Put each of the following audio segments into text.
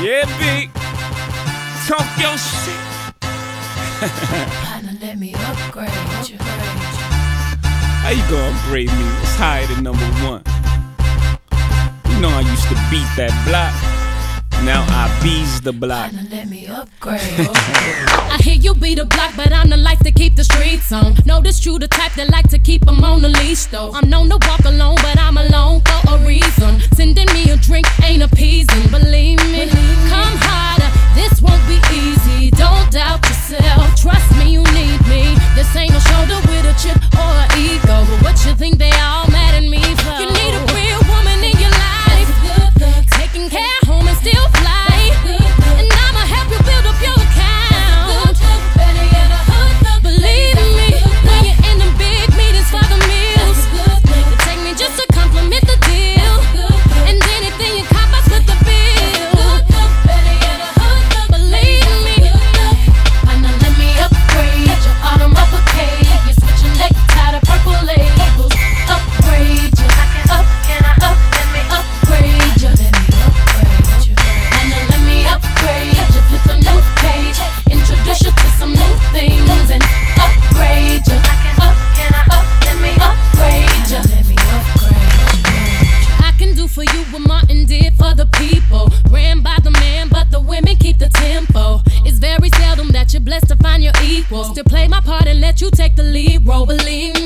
yeah, big. Talk your shit. Partner, let me upgrade you. How you gonna upgrade me? It's higher than number one? You know I used to beat that block. Now I bees the block. Let me upgrade. I hear you be the block, but I'm the life to keep the streets on. Notice you the type that like to keep them on the leash, though. I'm known to walk alone, but I'm alone for a reason. Sending me a drink ain't appeasing, believe me. Me,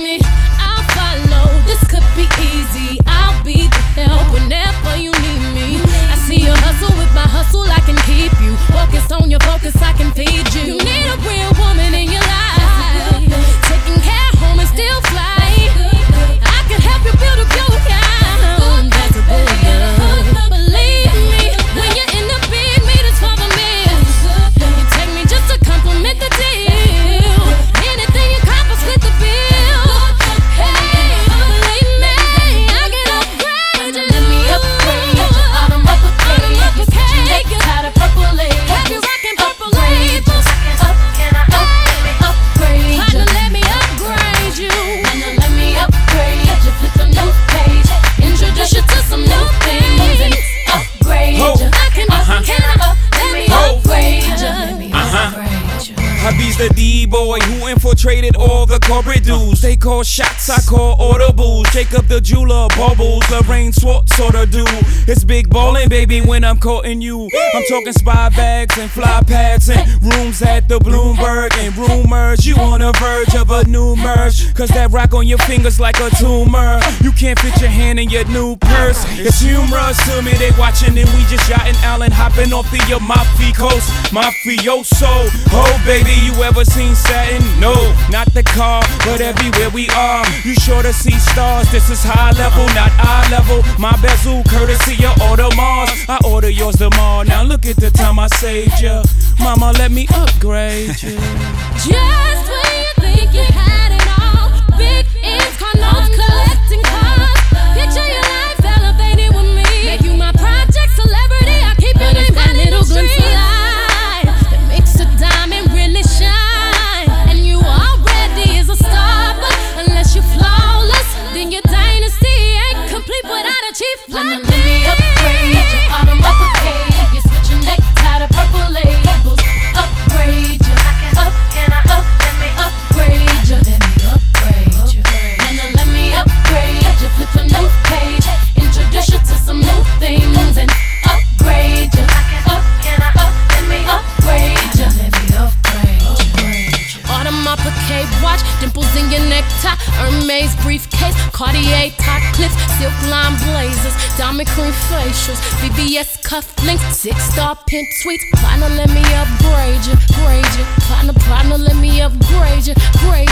infiltrated all corporate dudes. They call shots, I call audibles. Jacob the jeweler, bubbles, Lorraine Schwartz sorta do. It's big ballin', baby, when I'm courting you. I'm talking spy bags and fly pads and rooms at the Bloomberg and rumors. You on the verge of a new merge. Cause that rock on your fingers like a tumor. You can't fit your hand in your new purse. It's humorous to me, they watching and we just yachting Allen hopping off the Amalfi coast. Mafioso, oh baby, you ever seen Saturn? No, not the car, but everywhere we are. You sure to see stars, this is high level, not eye level. My bezel, courtesy of Audemars. I order yours tomorrow. Now look at the time I saved ya. Mama, let me upgrade you. Just when watch, dimples in your necktie, Hermes briefcase, Cartier top clips, silk line blazers, diamond cream facials, VVS cufflinks, six star pimp suites. Partner, let me upgrade you, grade you. Partner, partner, let me upgrade you, grade